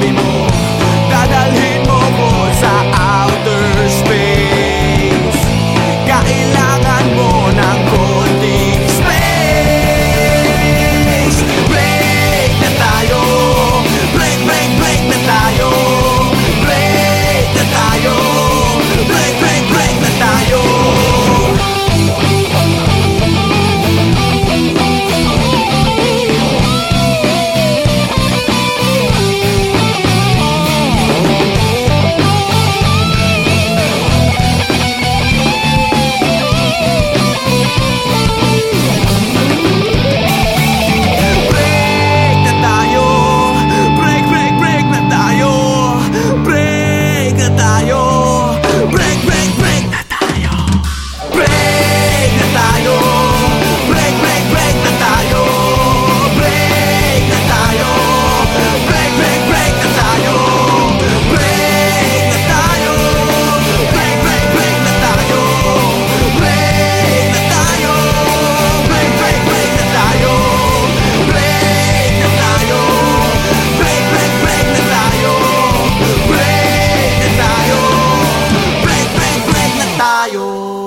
anymore 哟